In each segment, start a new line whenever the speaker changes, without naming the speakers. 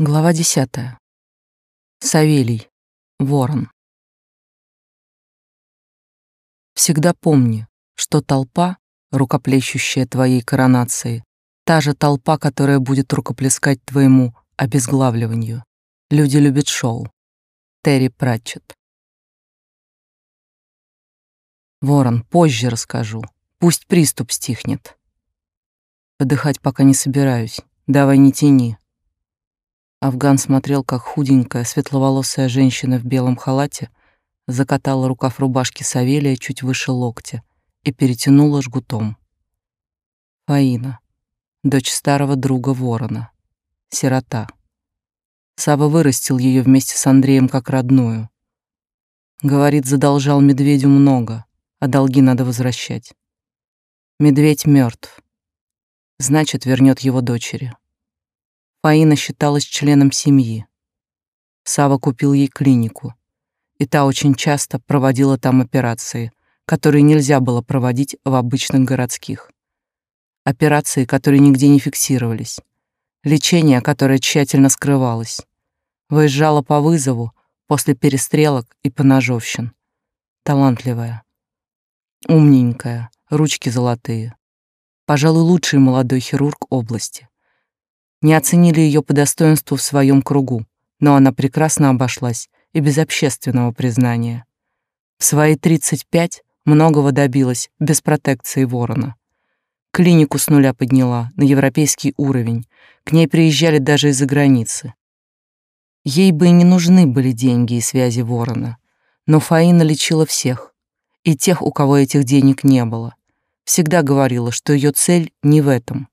Глава десятая. Савелий. Ворон. Всегда помни, что толпа, рукоплещущая твоей коронацией, та же толпа, которая будет рукоплескать твоему обезглавливанию. Люди любят шоу. Терри Пратчетт. Ворон, позже расскажу. Пусть приступ стихнет. Подыхать пока не собираюсь. Давай не тяни. Афган смотрел, как худенькая, светловолосая женщина в белом халате закатала рукав рубашки Савелия чуть выше локтя и перетянула жгутом. Фаина, дочь старого друга Ворона, сирота. Сава вырастил ее вместе с Андреем как родную. Говорит, задолжал медведю много, а долги надо возвращать. Медведь мертв, значит, вернет его дочери. Фаина считалась членом семьи. Сава купил ей клинику, и та очень часто проводила там операции, которые нельзя было проводить в обычных городских. Операции, которые нигде не фиксировались. Лечение, которое тщательно скрывалось. Выезжала по вызову после перестрелок и поножовщин. Талантливая. Умненькая, ручки золотые. Пожалуй, лучший молодой хирург области не оценили ее по достоинству в своем кругу, но она прекрасно обошлась и без общественного признания. В свои 35 многого добилась без протекции ворона. Клинику с нуля подняла на европейский уровень, к ней приезжали даже из-за границы. Ей бы и не нужны были деньги и связи ворона, но Фаина лечила всех, и тех, у кого этих денег не было. Всегда говорила, что ее цель не в этом.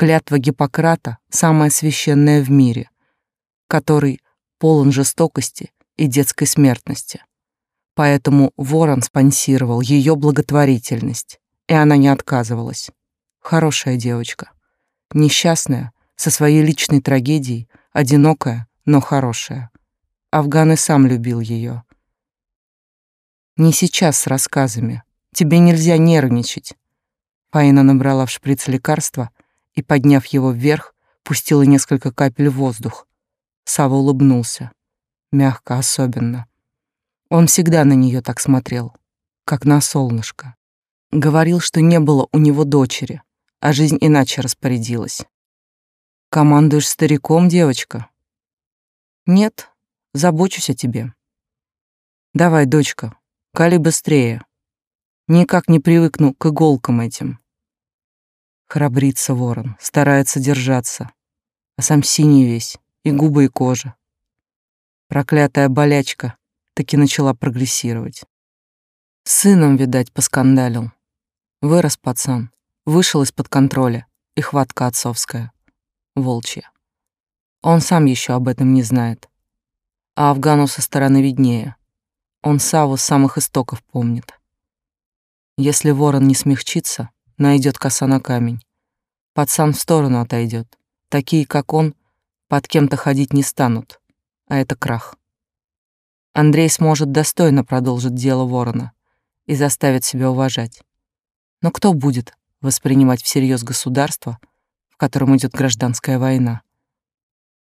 Клятва Гиппократа — самая священная в мире, который полон жестокости и детской смертности. Поэтому Ворон спонсировал ее благотворительность, и она не отказывалась. Хорошая девочка. Несчастная, со своей личной трагедией, одинокая, но хорошая. Афган и сам любил ее. Не сейчас с рассказами. Тебе нельзя нервничать. Фаина набрала в шприц лекарства и, подняв его вверх, пустила несколько капель в воздух. Сава улыбнулся. Мягко, особенно. Он всегда на нее так смотрел, как на солнышко. Говорил, что не было у него дочери, а жизнь иначе распорядилась. «Командуешь стариком, девочка?» «Нет, забочусь о тебе». «Давай, дочка, кали быстрее. Никак не привыкну к иголкам этим. Храбрится ворон, старается держаться, а сам синий весь, и губы, и кожа. Проклятая болячка таки начала прогрессировать. сыном, видать, поскандалил. Вырос пацан, вышел из-под контроля, и хватка отцовская, волчья. Он сам еще об этом не знает. А Афгану со стороны виднее. Он Саву с самых истоков помнит. Если ворон не смягчится, найдет коса на камень. Пацан в сторону отойдет. Такие, как он, под кем-то ходить не станут. А это крах. Андрей сможет достойно продолжить дело ворона и заставит себя уважать. Но кто будет воспринимать всерьез государство, в котором идет гражданская война?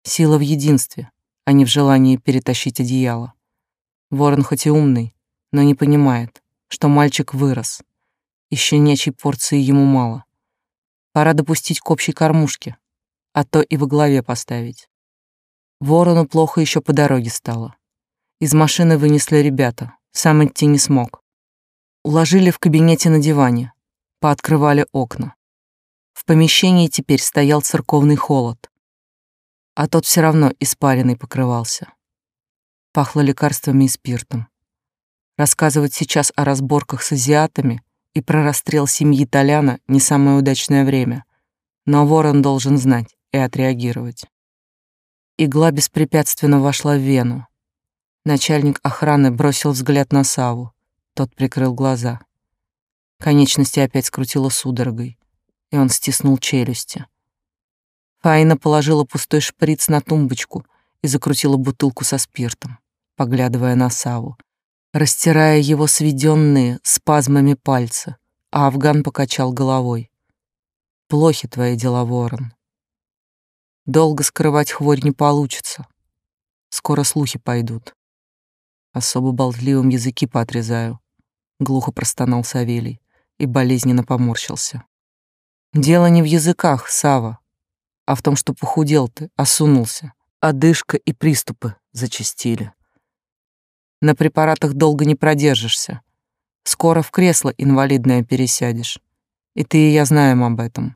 Сила в единстве, а не в желании перетащить одеяло. Ворон хоть и умный, но не понимает, что мальчик вырос, и щенячьей порции ему мало. Пора допустить к общей кормушке, а то и во главе поставить. Ворону плохо еще по дороге стало. Из машины вынесли ребята, сам идти не смог. Уложили в кабинете на диване, пооткрывали окна. В помещении теперь стоял церковный холод, а тот все равно испаренный покрывался. Пахло лекарствами и спиртом. Рассказывать сейчас о разборках с азиатами и про расстрел семьи Толяна не самое удачное время. Но Ворон должен знать и отреагировать. Игла беспрепятственно вошла в вену. Начальник охраны бросил взгляд на Саву. Тот прикрыл глаза. Конечности опять скрутило судорогой, и он стиснул челюсти. Фаина положила пустой шприц на тумбочку и закрутила бутылку со спиртом, поглядывая на Саву, растирая его сведенные спазмами пальцы, а Афган покачал головой. «Плохи твои дела, Ворон». Долго скрывать хворь не получится. Скоро слухи пойдут. Особо болтливым языки поотрезаю. Глухо простонал Савелий и болезненно поморщился. Дело не в языках, Сава, а в том, что похудел ты, осунулся. Одышка и приступы зачастили. На препаратах долго не продержишься. Скоро в кресло инвалидное пересядешь. И ты и я знаем об этом.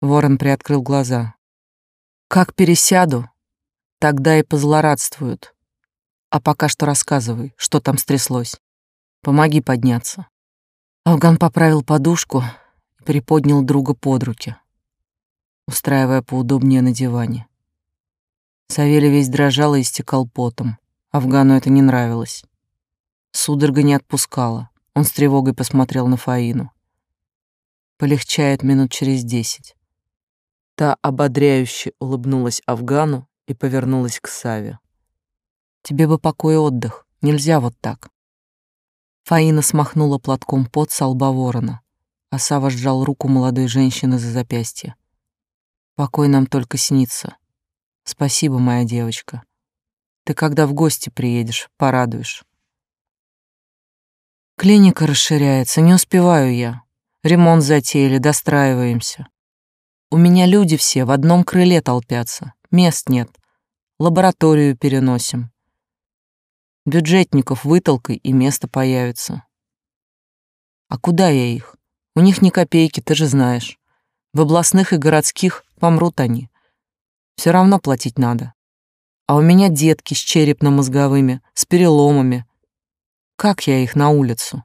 Ворон приоткрыл глаза. Как пересяду, тогда и позлорадствуют. А пока что рассказывай, что там стряслось. Помоги подняться. Афган поправил подушку и приподнял друга под руки, устраивая поудобнее на диване. Савелий весь дрожал и истекал потом. Афгану это не нравилось. Судорога не отпускала. Он с тревогой посмотрел на Фаину. Полегчает минут через десять. Та ободряюще улыбнулась Афгану и повернулась к Саве. «Тебе бы покой и отдых. Нельзя вот так». Фаина смахнула платком пот со лба ворона, а Сава сжал руку молодой женщины за запястье. «Покой нам только снится. Спасибо, моя девочка. Ты когда в гости приедешь, порадуешь. Клиника расширяется, не успеваю я. Ремонт затеяли, достраиваемся. У меня люди все в одном крыле толпятся, мест нет. Лабораторию переносим. Бюджетников вытолкай, и место появится. А куда я их? У них ни копейки, ты же знаешь. В областных и городских помрут они. Все равно платить надо. А у меня детки с черепно-мозговыми, с переломами. Как я их на улицу?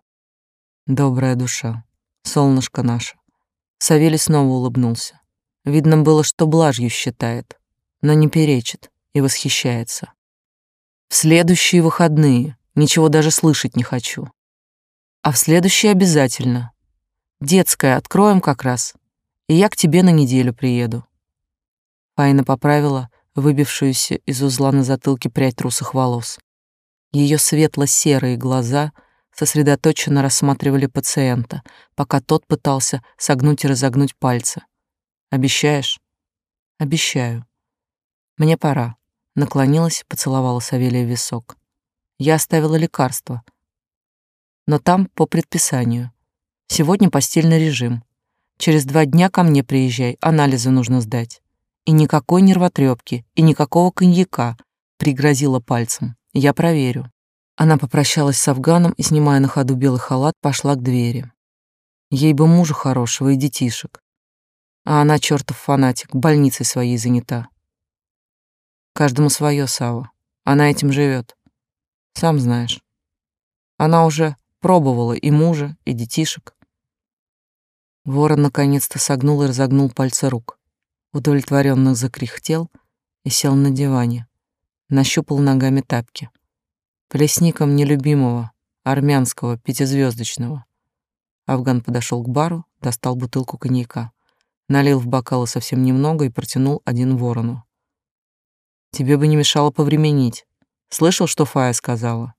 Добрая душа, солнышко наше. Савелий снова улыбнулся. Видно было, что блажью считает, но не перечит и восхищается. В следующие выходные ничего даже слышать не хочу. А в следующие обязательно. Детское откроем как раз, и я к тебе на неделю приеду. Фаина поправила выбившуюся из узла на затылке прядь русых волос. Ее светло-серые глаза сосредоточенно рассматривали пациента, пока тот пытался согнуть и разогнуть пальцы. «Обещаешь?» «Обещаю. Мне пора». Наклонилась, поцеловала Савелия в висок. Я оставила лекарство, но там по предписанию. Сегодня постельный режим. Через два дня ко мне приезжай, анализы нужно сдать. И никакой нервотрепки, и никакого коньяка, пригрозила пальцем. Я проверю. Она попрощалась с Афганом и, снимая на ходу белый халат, пошла к двери. Ей бы мужа хорошего и детишек. А она, чертов фанатик, больницей своей занята. Каждому свое, Сава. Она этим живет. Сам знаешь. Она уже пробовала и мужа, и детишек. Ворон наконец-то согнул и разогнул пальцы рук удовлетворенно закряхтел и сел на диване, нащупал ногами тапки. Плесником нелюбимого, армянского, пятизвездочного. Афган подошел к бару, достал бутылку коньяка, налил в бокалы совсем немного и протянул один ворону. «Тебе бы не мешало повременить. Слышал, что Фая сказала?»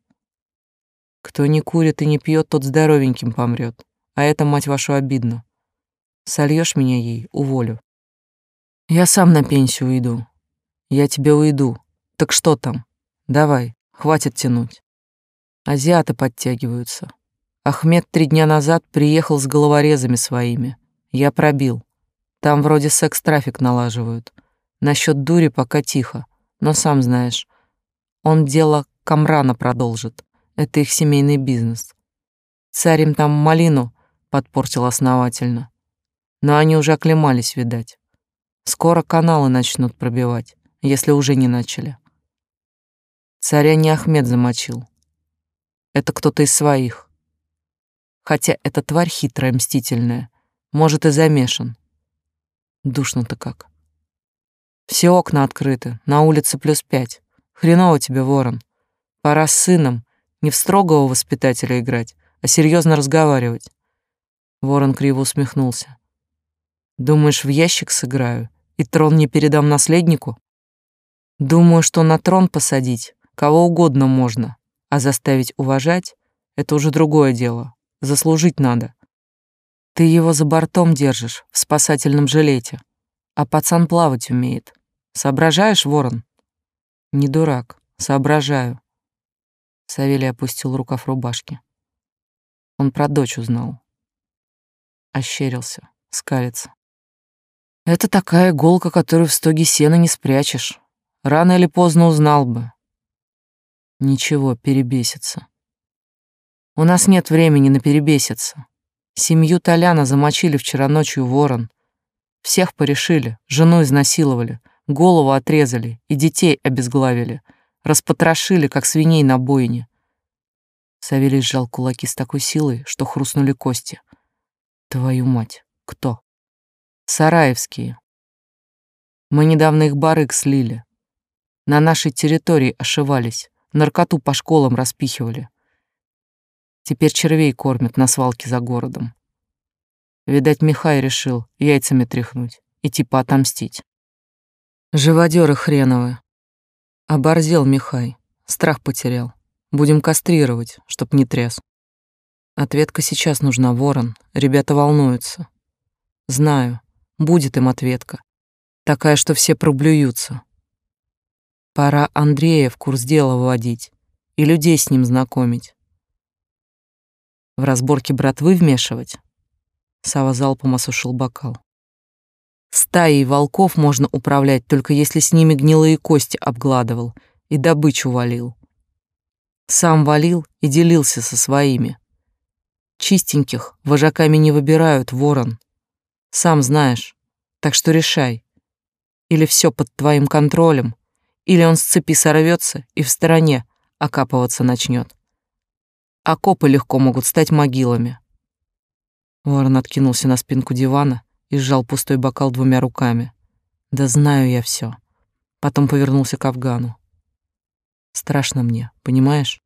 «Кто не курит и не пьет, тот здоровеньким помрет. А это, мать вашу, обидно. Сольешь меня ей, уволю». Я сам на пенсию уйду. Я тебе уйду. Так что там? Давай, хватит тянуть. Азиаты подтягиваются. Ахмед три дня назад приехал с головорезами своими. Я пробил. Там вроде секс-трафик налаживают. Насчет дури пока тихо, но сам знаешь. Он дело Камрана продолжит. Это их семейный бизнес. Царь им там малину подпортил основательно. Но они уже оклемались, видать. Скоро каналы начнут пробивать, если уже не начали. Царя не Ахмед замочил. Это кто-то из своих. Хотя эта тварь хитрая, мстительная, может и замешан. Душно-то как. Все окна открыты, на улице плюс пять. Хреново тебе, ворон. Пора с сыном не в строгого воспитателя играть, а серьезно разговаривать. Ворон криво усмехнулся. Думаешь, в ящик сыграю? И трон не передам наследнику? Думаю, что на трон посадить кого угодно можно, а заставить уважать — это уже другое дело. Заслужить надо. Ты его за бортом держишь, в спасательном жилете, а пацан плавать умеет. Соображаешь, ворон? Не дурак, соображаю. Савелий опустил рукав рубашки. Он про дочь узнал. Ощерился, скалится. Это такая иголка, которую в стоге сена не спрячешь. Рано или поздно узнал бы. Ничего, перебесится. У нас нет времени на перебеситься. Семью Толяна замочили вчера ночью ворон. Всех порешили, жену изнасиловали, голову отрезали и детей обезглавили, распотрошили, как свиней на бойне. Савелий сжал кулаки с такой силой, что хрустнули кости. Твою мать, кто? Сараевские. Мы недавно их барык слили. На нашей территории ошивались, наркоту по школам распихивали. Теперь червей кормят на свалке за городом. Видать, Михай решил яйцами тряхнуть и типа отомстить. Живодеры хреновые. Оборзел Михай, страх потерял. Будем кастрировать, чтоб не тряс. Ответка сейчас нужна, ворон. Ребята волнуются. Знаю, будет им ответка. Такая, что все проблюются. Пора Андрея в курс дела вводить и людей с ним знакомить. В разборке братвы вмешивать? Сава залпом осушил бокал. Стаей волков можно управлять, только если с ними гнилые кости обгладывал и добычу валил. Сам валил и делился со своими. Чистеньких вожаками не выбирают, ворон. Сам знаешь. Так что решай. Или все под твоим контролем, или он с цепи сорвется и в стороне окапываться начнет окопы легко могут стать могилами. Ворон откинулся на спинку дивана и сжал пустой бокал двумя руками. Да знаю я все. Потом повернулся к Афгану. Страшно мне, понимаешь?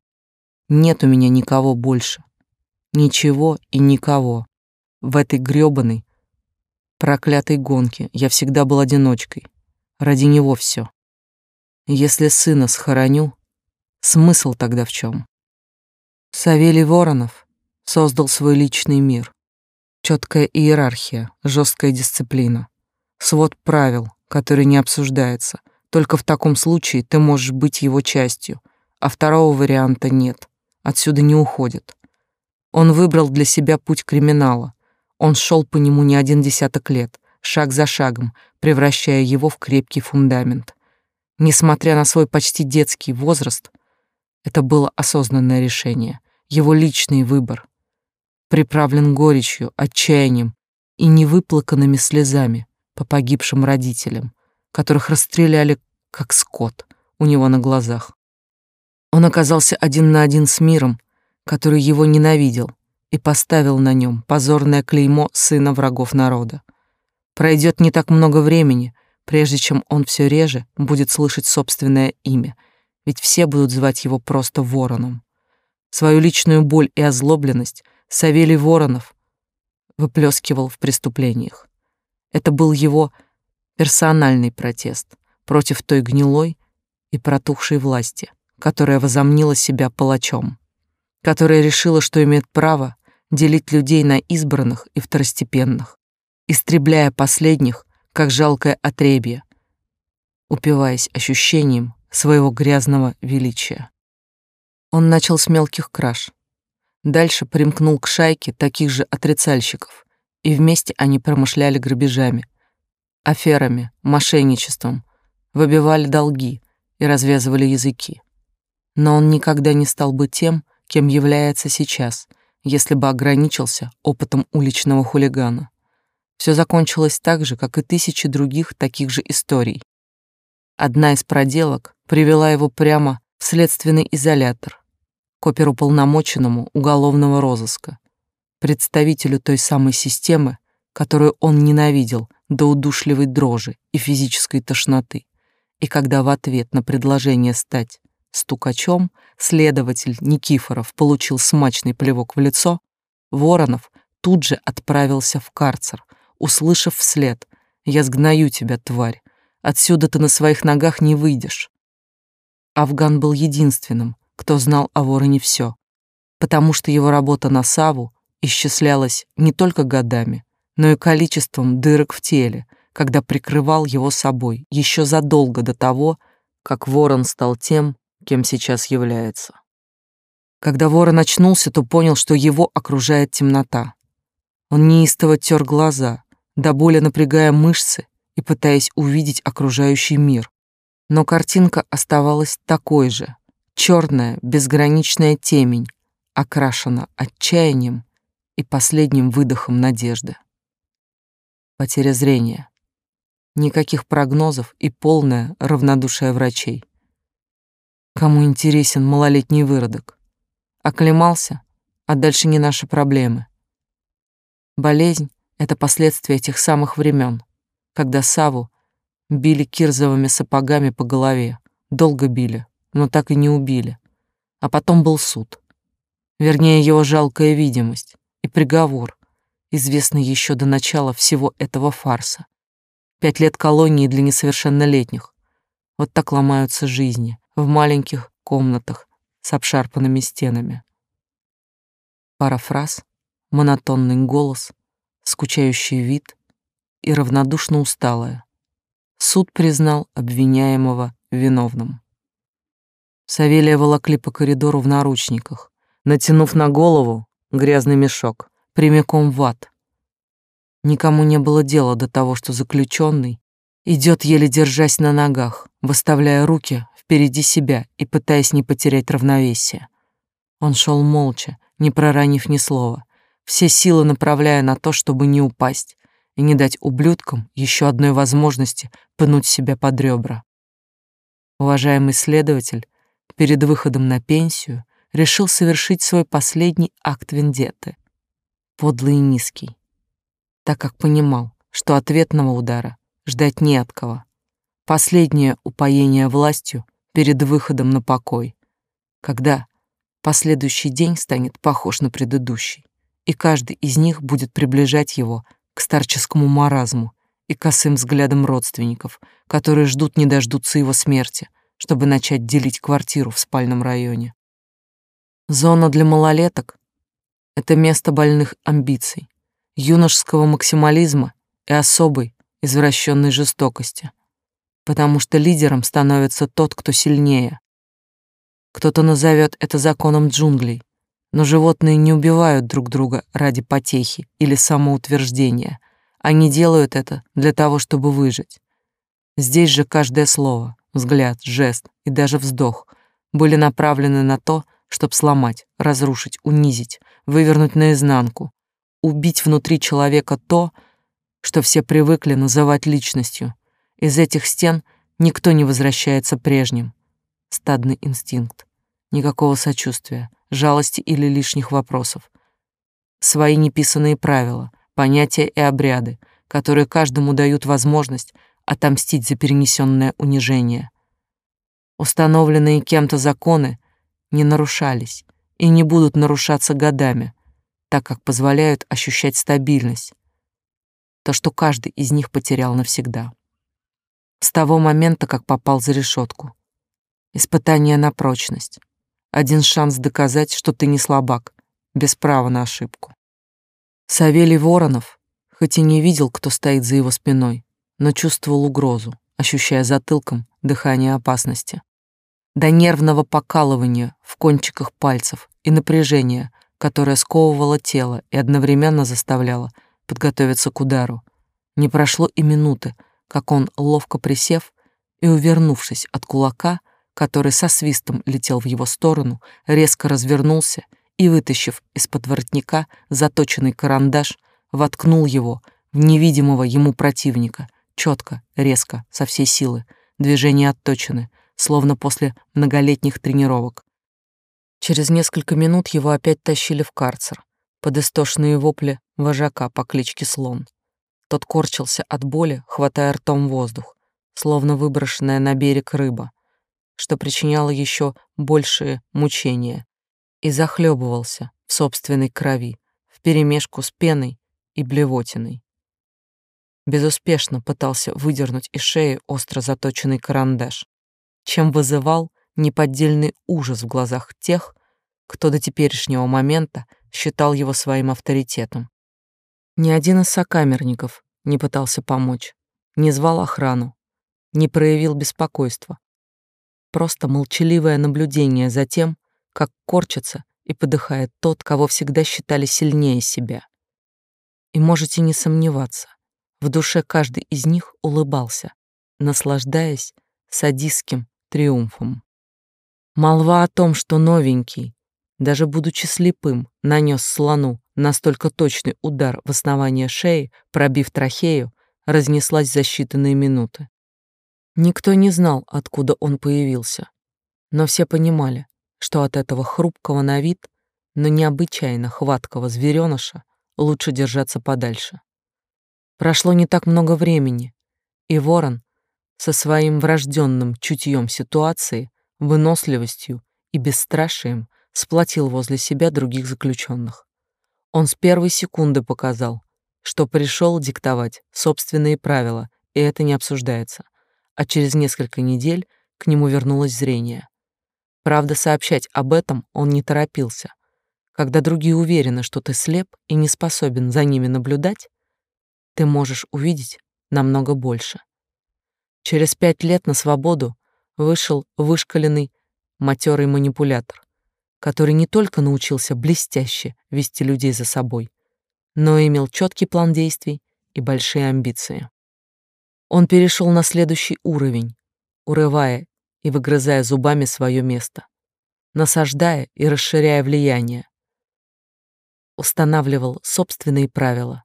Нет у меня никого больше. Ничего и никого. В этой грёбаной, проклятой гонке я всегда был одиночкой. Ради него все. Если сына схороню, смысл тогда в чем? Савелий Воронов создал свой личный мир. Четкая иерархия, жесткая дисциплина. Свод правил, который не обсуждается. Только в таком случае ты можешь быть его частью, а второго варианта нет. Отсюда не уходит. Он выбрал для себя путь криминала. Он шел по нему не один десяток лет, шаг за шагом, превращая его в крепкий фундамент. Несмотря на свой почти детский возраст, это было осознанное решение, его личный выбор. Приправлен горечью, отчаянием и невыплаканными слезами по погибшим родителям, которых расстреляли как скот у него на глазах. Он оказался один на один с миром, который его ненавидел, и поставил на нем позорное клеймо сына врагов народа. Пройдет не так много времени, прежде чем он все реже будет слышать собственное имя — ведь все будут звать его просто Вороном. Свою личную боль и озлобленность Савелий Воронов выплескивал в преступлениях. Это был его персональный протест против той гнилой и протухшей власти, которая возомнила себя палачом, которая решила, что имеет право делить людей на избранных и второстепенных, истребляя последних, как жалкое отребье, упиваясь ощущением своего грязного величия. Он начал с мелких краж. Дальше примкнул к шайке таких же отрицальщиков, и вместе они промышляли грабежами, аферами, мошенничеством, выбивали долги и развязывали языки. Но он никогда не стал бы тем, кем является сейчас, если бы ограничился опытом уличного хулигана. Все закончилось так же, как и тысячи других таких же историй. Одна из проделок привела его прямо в следственный изолятор, к оперуполномоченному уголовного розыска, представителю той самой системы, которую он ненавидел до удушливой дрожи и физической тошноты. И когда в ответ на предложение стать стукачом следователь Никифоров получил смачный плевок в лицо, Воронов тут же отправился в карцер, услышав вслед «Я сгною тебя, тварь, Отсюда ты на своих ногах не выйдешь. Афган был единственным, кто знал о вороне все, потому что его работа на Саву исчислялась не только годами, но и количеством дырок в теле, когда прикрывал его собой, еще задолго до того, как ворон стал тем, кем сейчас является. Когда ворон очнулся, то понял, что его окружает темнота. Он неистово тер глаза, до боли напрягая мышцы и пытаясь увидеть окружающий мир. Но картинка оставалась такой же. Черная, безграничная темень, окрашена отчаянием и последним выдохом надежды. Потеря зрения. Никаких прогнозов и полное равнодушие врачей. Кому интересен малолетний выродок? Оклемался, а дальше не наши проблемы. Болезнь — это последствия этих самых времен, когда Саву били кирзовыми сапогами по голове, долго били, но так и не убили. А потом был суд. Вернее, его жалкая видимость и приговор, известный еще до начала всего этого фарса. Пять лет колонии для несовершеннолетних. Вот так ломаются жизни в маленьких комнатах с обшарпанными стенами. Пара фраз, монотонный голос, скучающий вид и равнодушно усталая. Суд признал обвиняемого виновным. Савелия волокли по коридору в наручниках, натянув на голову грязный мешок, прямиком в ад. Никому не было дела до того, что заключенный идет еле держась на ногах, выставляя руки впереди себя и пытаясь не потерять равновесие. Он шел молча, не проронив ни слова, все силы направляя на то, чтобы не упасть и не дать ублюдкам еще одной возможности пнуть себя под ребра. Уважаемый следователь перед выходом на пенсию решил совершить свой последний акт вендетты. Подлый и низкий так как понимал, что ответного удара ждать не от кого. Последнее упоение властью перед выходом на покой, когда последующий день станет похож на предыдущий, и каждый из них будет приближать его к старческому маразму и косым взглядам родственников, которые ждут не дождутся его смерти, чтобы начать делить квартиру в спальном районе. Зона для малолеток — это место больных амбиций, юношеского максимализма и особой извращенной жестокости, потому что лидером становится тот, кто сильнее. Кто-то назовет это законом джунглей, но животные не убивают друг друга ради потехи или самоутверждения. Они делают это для того, чтобы выжить. Здесь же каждое слово, взгляд, жест и даже вздох были направлены на то, чтобы сломать, разрушить, унизить, вывернуть наизнанку, убить внутри человека то, что все привыкли называть личностью. Из этих стен никто не возвращается прежним. Стадный инстинкт. Никакого сочувствия, жалости или лишних вопросов. Свои неписанные правила, понятия и обряды, которые каждому дают возможность отомстить за перенесенное унижение. Установленные кем-то законы не нарушались и не будут нарушаться годами, так как позволяют ощущать стабильность, то, что каждый из них потерял навсегда. С того момента, как попал за решетку. Испытание на прочность. Один шанс доказать, что ты не слабак, без права на ошибку. Савелий Воронов, хоть и не видел, кто стоит за его спиной, но чувствовал угрозу, ощущая затылком дыхание опасности. До нервного покалывания в кончиках пальцев и напряжения которая сковывала тело и одновременно заставляла подготовиться к удару. Не прошло и минуты, как он, ловко присев и увернувшись от кулака, который со свистом летел в его сторону, резко развернулся и, вытащив из-под воротника заточенный карандаш, воткнул его в невидимого ему противника, четко, резко, со всей силы. Движения отточены, словно после многолетних тренировок. Через несколько минут его опять тащили в карцер, под истошные вопли вожака по кличке Слон. Тот корчился от боли, хватая ртом воздух, словно выброшенная на берег рыба, что причиняло еще большие мучения, и захлебывался в собственной крови, вперемешку с пеной и блевотиной. Безуспешно пытался выдернуть из шеи остро заточенный карандаш, чем вызывал неподдельный ужас в глазах тех, кто до теперешнего момента считал его своим авторитетом. Ни один из сокамерников не пытался помочь, не звал охрану, не проявил беспокойства. Просто молчаливое наблюдение за тем, как корчится и подыхает тот, кого всегда считали сильнее себя. И можете не сомневаться, в душе каждый из них улыбался, наслаждаясь садистским триумфом. Молва о том, что новенький, даже будучи слепым, нанес слону настолько точный удар в основание шеи, пробив трахею, разнеслась за считанные минуты. Никто не знал, откуда он появился, но все понимали, что от этого хрупкого на вид, но необычайно хваткого зверёныша лучше держаться подальше. Прошло не так много времени, и ворон со своим врожденным чутьем ситуации, выносливостью и бесстрашием сплотил возле себя других заключенных. Он с первой секунды показал, что пришел диктовать собственные правила, и это не обсуждается. А через несколько недель к нему вернулось зрение. Правда, сообщать об этом он не торопился. Когда другие уверены, что ты слеп и не способен за ними наблюдать, ты можешь увидеть намного больше. Через пять лет на свободу вышел вышкаленный матерый манипулятор, который не только научился блестяще вести людей за собой, но имел четкий план действий и большие амбиции. Он перешел на следующий уровень, урывая и выгрызая зубами свое место, насаждая и расширяя влияние, устанавливал собственные правила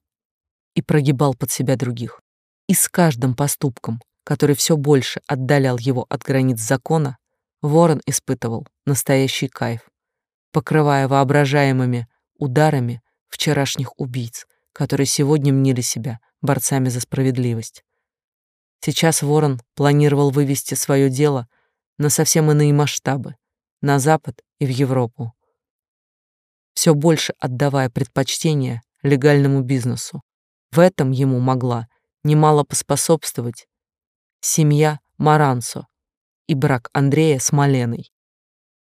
и прогибал под себя других. И с каждым поступком, который все больше отдалял его от границ закона, Ворон испытывал настоящий кайф, покрывая воображаемыми ударами вчерашних убийц, которые сегодня мнили себя борцами за справедливость. Сейчас Ворон планировал вывести свое дело на совсем иные масштабы, на Запад и в Европу, все больше отдавая предпочтение легальному бизнесу. В этом ему могла немало поспособствовать семья Маранцо и брак Андрея с Маленой.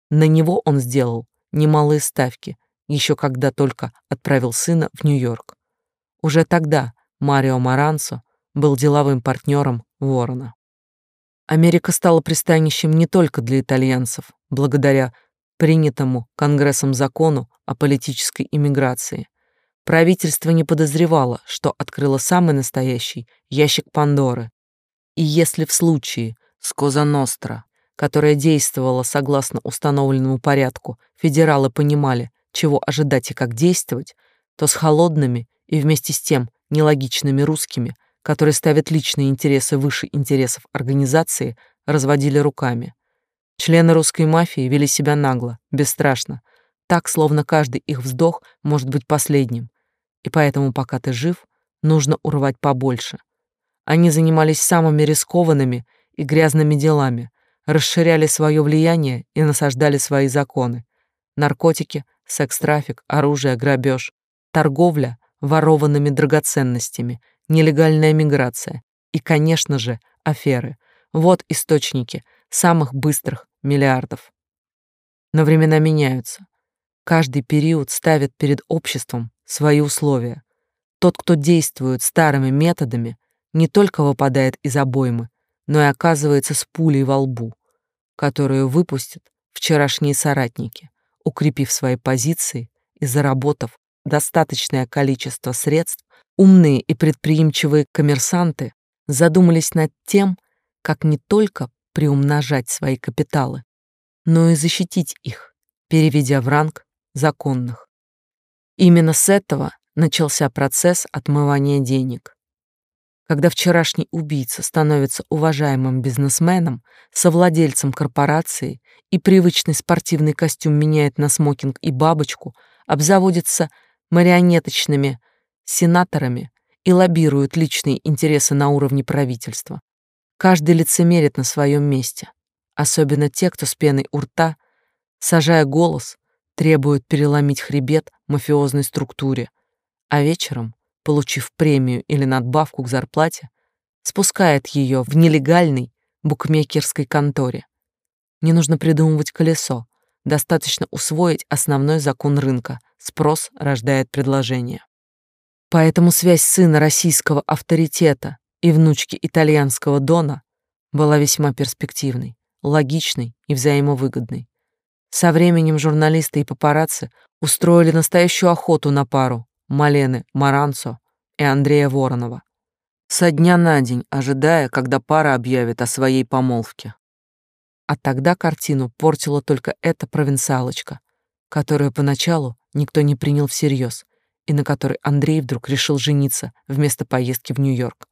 На него он сделал немалые ставки, еще когда только отправил сына в Нью-Йорк. Уже тогда Марио Маранцо был деловым партнером Ворона. Америка стала пристанищем не только для итальянцев, благодаря принятому Конгрессом закону о политической иммиграции. Правительство не подозревало, что открыло самый настоящий ящик Пандоры. И если в случае с Коза Ностра, которая действовала согласно установленному порядку, федералы понимали, чего ожидать и как действовать, то с холодными и вместе с тем нелогичными русскими, которые ставят личные интересы выше интересов организации, разводили руками. Члены русской мафии вели себя нагло, бесстрашно, так, словно каждый их вздох может быть последним. И поэтому, пока ты жив, нужно урвать побольше. Они занимались самыми рискованными и грязными делами, расширяли свое влияние и насаждали свои законы. Наркотики, секс-трафик, оружие, грабеж, торговля ворованными драгоценностями, нелегальная миграция и, конечно же, аферы. Вот источники самых быстрых миллиардов. Но времена меняются. Каждый период ставит перед обществом свои условия. Тот, кто действует старыми методами, не только выпадает из обоймы, но и оказывается с пулей во лбу, которую выпустят вчерашние соратники, укрепив свои позиции и заработав достаточное количество средств, умные и предприимчивые коммерсанты задумались над тем, как не только приумножать свои капиталы, но и защитить их, переведя в ранг законных. Именно с этого начался процесс отмывания денег. Когда вчерашний убийца становится уважаемым бизнесменом, совладельцем корпорации и привычный спортивный костюм меняет на смокинг и бабочку, обзаводится марионеточными сенаторами и лоббирует личные интересы на уровне правительства. Каждый лицемерит на своем месте, особенно те, кто с пеной у рта, сажая голос, требуют переломить хребет мафиозной структуре, а вечером, получив премию или надбавку к зарплате, спускает ее в нелегальной букмекерской конторе. Не нужно придумывать колесо, достаточно усвоить основной закон рынка – спрос рождает предложение. Поэтому связь сына российского авторитета и внучки итальянского Дона была весьма перспективной, логичной и взаимовыгодной. Со временем журналисты и папарацци устроили настоящую охоту на пару Малены Маранцо и Андрея Воронова. Со дня на день, ожидая, когда пара объявит о своей помолвке. А тогда картину портила только эта провинциалочка, которую поначалу никто не принял всерьез, и на которой Андрей вдруг решил жениться вместо поездки в Нью-Йорк.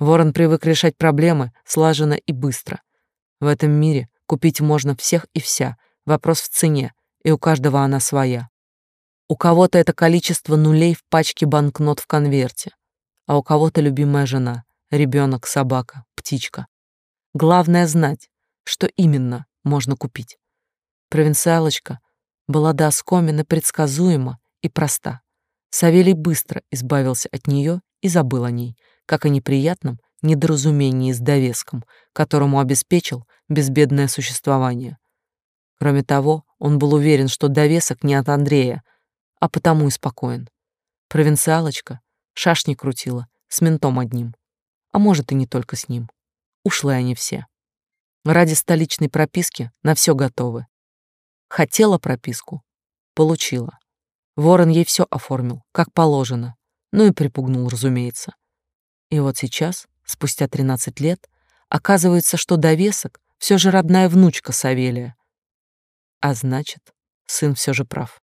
Ворон привык решать проблемы слаженно и быстро. В этом мире купить можно всех и вся, вопрос в цене, и у каждого она своя. У кого-то это количество нулей в пачке банкнот в конверте, а у кого-то любимая жена, ребенок, собака, птичка. Главное знать, что именно можно купить. Провинциалочка была до оскомины предсказуема и проста. Савелий быстро избавился от нее и забыл о ней, как о неприятном недоразумении с довеском, которому обеспечил безбедное существование. Кроме того, он был уверен, что довесок не от Андрея, а потому и спокоен. Провинциалочка шашни крутила с ментом одним, а может и не только с ним. Ушли они все. Ради столичной прописки на все готовы. Хотела прописку, получила. Ворон ей все оформил, как положено, ну и припугнул, разумеется. И вот сейчас, спустя 13 лет, оказывается, что довесок все же родная внучка Савелия. А значит, сын все же прав.